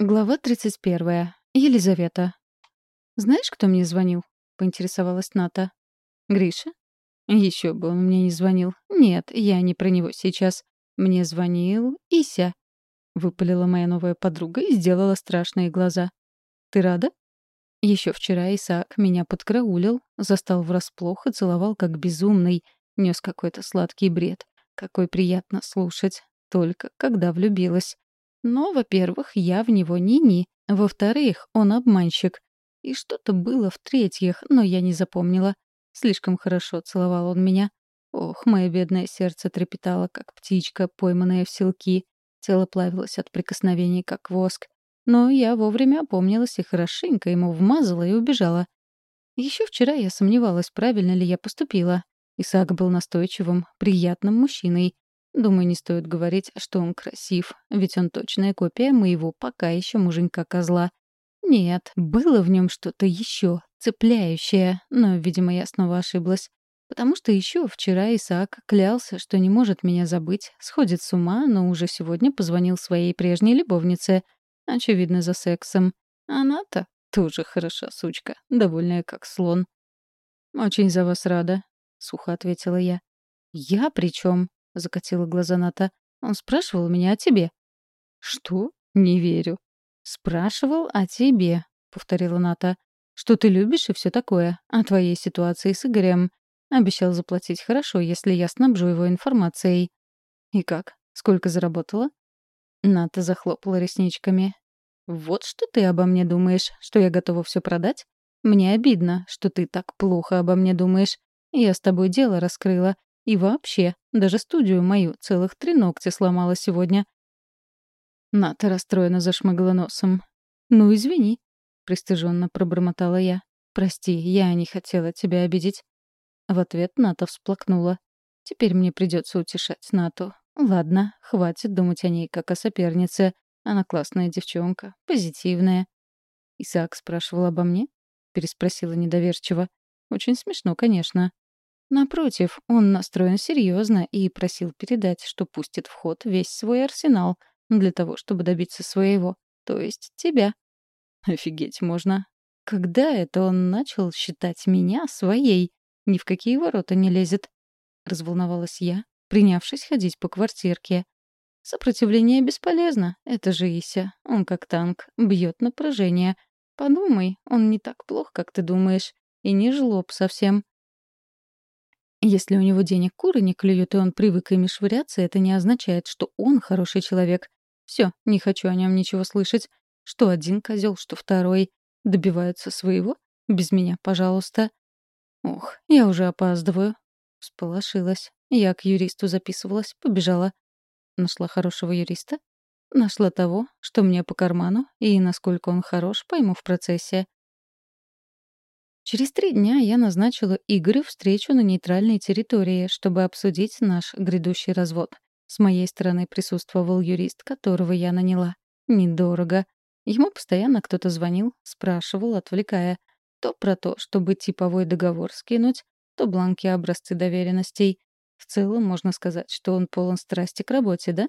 Глава 31. Елизавета. «Знаешь, кто мне звонил?» — поинтересовалась Ната. «Гриша?» Еще бы он мне не звонил. Нет, я не про него сейчас. Мне звонил Ися. Выпалила моя новая подруга и сделала страшные глаза. «Ты рада?» Еще вчера Исаак меня подкраулил, застал врасплох и целовал как безумный, нес какой-то сладкий бред. Какой приятно слушать. Только когда влюбилась. Но, во-первых, я в него ни-ни. Во-вторых, он обманщик. И что-то было в-третьих, но я не запомнила. Слишком хорошо целовал он меня. Ох, мое бедное сердце трепетало, как птичка, пойманная в селки. Тело плавилось от прикосновений, как воск. Но я вовремя опомнилась и хорошенько ему вмазала и убежала. Еще вчера я сомневалась, правильно ли я поступила. Исаак был настойчивым, приятным мужчиной. Думаю, не стоит говорить, что он красив, ведь он точная копия моего пока еще муженька-козла. Нет, было в нем что-то еще, цепляющее, но, видимо, я снова ошиблась. Потому что еще вчера Исаак клялся, что не может меня забыть, сходит с ума, но уже сегодня позвонил своей прежней любовнице. Очевидно, за сексом. Она-то тоже хороша сучка, довольная как слон. «Очень за вас рада», — сухо ответила я. «Я при чем? — закатила глаза Ната. «Он спрашивал меня о тебе». «Что? Не верю». «Спрашивал о тебе», — повторила Ната. «Что ты любишь и все такое. О твоей ситуации с Игорем. Обещал заплатить хорошо, если я снабжу его информацией». «И как? Сколько заработала?» Ната захлопала ресничками. «Вот что ты обо мне думаешь, что я готова все продать? Мне обидно, что ты так плохо обо мне думаешь. Я с тобой дело раскрыла, и вообще, даже студию мою целых три ногтя сломала сегодня. Ната расстроенно зашмыгала носом. «Ну, извини», — пристыженно пробормотала я. «Прости, я не хотела тебя обидеть». В ответ Ната всплакнула. «Теперь мне придется утешать Нату. Ладно, хватит думать о ней как о сопернице. Она классная девчонка, позитивная». «Исаак спрашивал обо мне?» — переспросила недоверчиво. «Очень смешно, конечно. Напротив, он настроен серьезно и просил передать, что пустит в ход весь свой арсенал для того, чтобы добиться своего, то есть тебя. Офигеть можно. Когда это он начал считать меня своей? Ни в какие ворота не лезет. Разволновалась я, принявшись ходить по квартирке. Сопротивление бесполезно, это же Ися. Он как танк, бьет на поражение. Подумай, он не так плох, как ты думаешь, и не жлоб совсем. Если у него денег куры не клюют, и он привык ими швыряться, это не означает, что он хороший человек. Все, не хочу о нем ничего слышать. Что один козел, что второй. Добиваются своего? Без меня, пожалуйста. Ох, я уже опаздываю. Сполошилась. Я к юристу записывалась, побежала. Нашла хорошего юриста? Нашла того, что мне по карману, и насколько он хорош, пойму в процессе. Через три дня я назначила Игорю встречу на нейтральной территории, чтобы обсудить наш грядущий развод. С моей стороны присутствовал юрист, которого я наняла. Недорого. Ему постоянно кто-то звонил, спрашивал, отвлекая. То про то, чтобы типовой договор скинуть, то бланки образцы доверенностей. В целом, можно сказать, что он полон страсти к работе, да?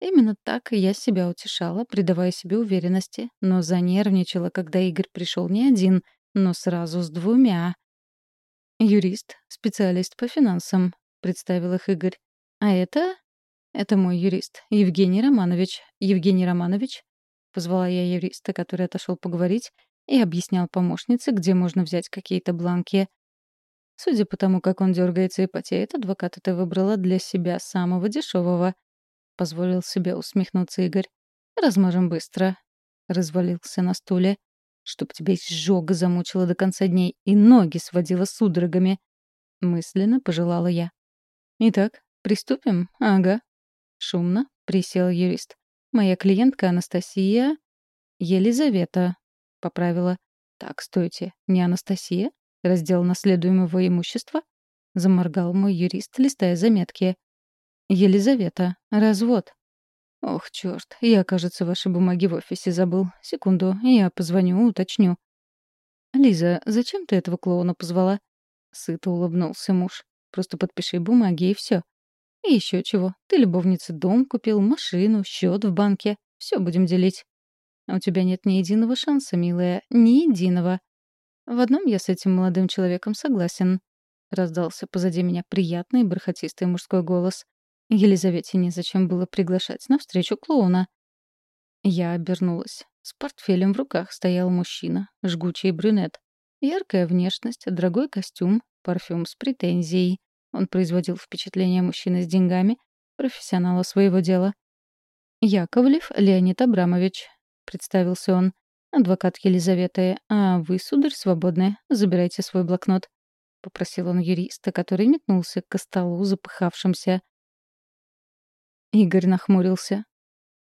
Именно так я себя утешала, придавая себе уверенности, но занервничала, когда Игорь пришел не один — но сразу с двумя. «Юрист, специалист по финансам», — представил их Игорь. «А это...» «Это мой юрист, Евгений Романович. Евгений Романович?» Позвала я юриста, который отошел поговорить, и объяснял помощнице, где можно взять какие-то бланки. Судя по тому, как он дергается и потеет, адвоката ты выбрала для себя самого дешевого. Позволил себе усмехнуться Игорь. «Размажем быстро», — развалился на стуле чтоб тебя изжога замучила до конца дней и ноги сводила судорогами. Мысленно пожелала я. Итак, приступим? Ага. Шумно присел юрист. Моя клиентка Анастасия... Елизавета, поправила. Так, стойте, не Анастасия? Раздел наследуемого имущества? Заморгал мой юрист, листая заметки. Елизавета, развод. «Ох, черт, я, кажется, ваши бумаги в офисе забыл. Секунду, я позвоню, уточню». «Лиза, зачем ты этого клоуна позвала?» Сыто улыбнулся муж. «Просто подпиши бумаги и все. И еще чего. Ты любовнице дом купил, машину, счет в банке. Все будем делить». У тебя нет ни единого шанса, милая, ни единого. В одном я с этим молодым человеком согласен. Раздался позади меня приятный бархатистый мужской голос. Елизавете незачем было приглашать на встречу клоуна. Я обернулась. С портфелем в руках стоял мужчина, жгучий брюнет. Яркая внешность, дорогой костюм, парфюм с претензией. Он производил впечатление мужчины с деньгами, профессионала своего дела. «Яковлев Леонид Абрамович», — представился он. «Адвокат Елизаветы, а вы, сударь, свободны. Забирайте свой блокнот», — попросил он юриста, который метнулся к столу, запыхавшимся. Игорь нахмурился.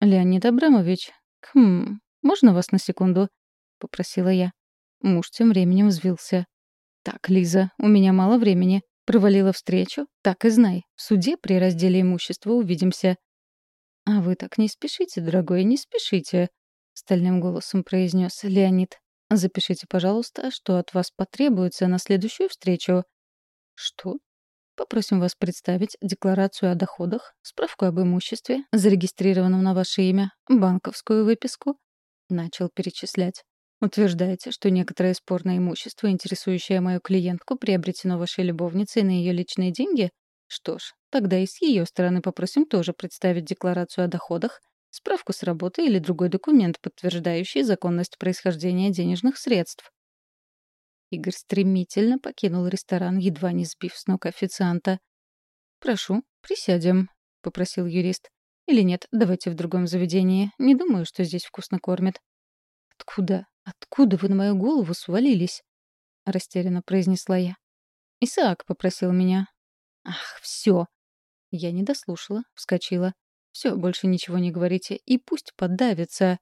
«Леонид Абрамович, хм, можно вас на секунду?» — попросила я. Муж тем временем взвился. «Так, Лиза, у меня мало времени. Провалила встречу? Так и знай. В суде при разделе имущества увидимся». «А вы так не спешите, дорогой, не спешите», — стальным голосом произнес Леонид. «Запишите, пожалуйста, что от вас потребуется на следующую встречу». «Что?» Попросим вас представить декларацию о доходах, справку об имуществе, зарегистрированном на ваше имя, банковскую выписку. Начал перечислять. Утверждаете, что некоторое спорное имущество, интересующее мою клиентку, приобретено вашей любовницей на ее личные деньги? Что ж, тогда и с ее стороны попросим тоже представить декларацию о доходах, справку с работы или другой документ, подтверждающий законность происхождения денежных средств. Игорь стремительно покинул ресторан, едва не сбив с ног официанта. «Прошу, присядем», — попросил юрист. «Или нет, давайте в другом заведении. Не думаю, что здесь вкусно кормят». «Откуда? Откуда вы на мою голову свалились?» — растерянно произнесла я. «Исаак попросил меня». «Ах, все!» Я не дослушала, вскочила. «Все, больше ничего не говорите, и пусть подавится».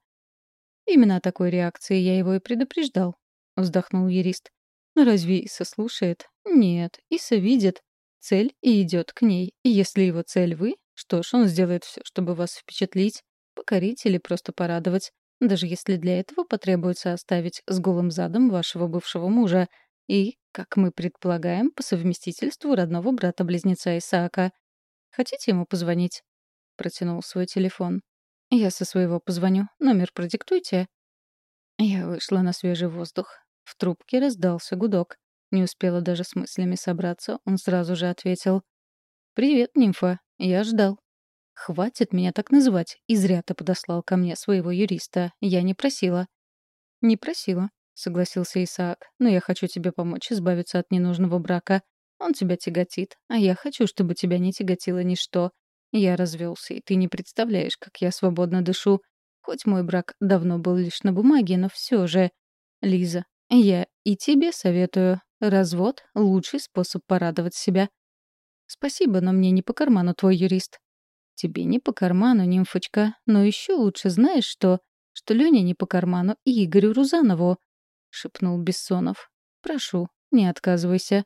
Именно о такой реакции я его и предупреждал, — вздохнул юрист. Но разве Иса слушает? Нет, Иса видит цель и идет к ней. И если его цель вы, что ж, он сделает все, чтобы вас впечатлить, покорить или просто порадовать, даже если для этого потребуется оставить с голым задом вашего бывшего мужа и, как мы предполагаем, по совместительству родного брата-близнеца Исаака. Хотите ему позвонить? Протянул свой телефон. Я со своего позвоню. Номер продиктуйте. Я вышла на свежий воздух. В трубке раздался гудок. Не успела даже с мыслями собраться, он сразу же ответил. «Привет, нимфа. Я ждал». «Хватит меня так называть. И зря ты подослал ко мне своего юриста. Я не просила». «Не просила», — согласился Исаак. «Но я хочу тебе помочь избавиться от ненужного брака. Он тебя тяготит, а я хочу, чтобы тебя не тяготило ничто. Я развелся, и ты не представляешь, как я свободно дышу. Хоть мой брак давно был лишь на бумаге, но все же... Лиза, я и тебе советую. Развод — лучший способ порадовать себя. Спасибо, но мне не по карману твой юрист. Тебе не по карману, нимфочка, но еще лучше знаешь что? Что Леня не по карману и Игорю Рузанову, — шепнул Бессонов. Прошу, не отказывайся.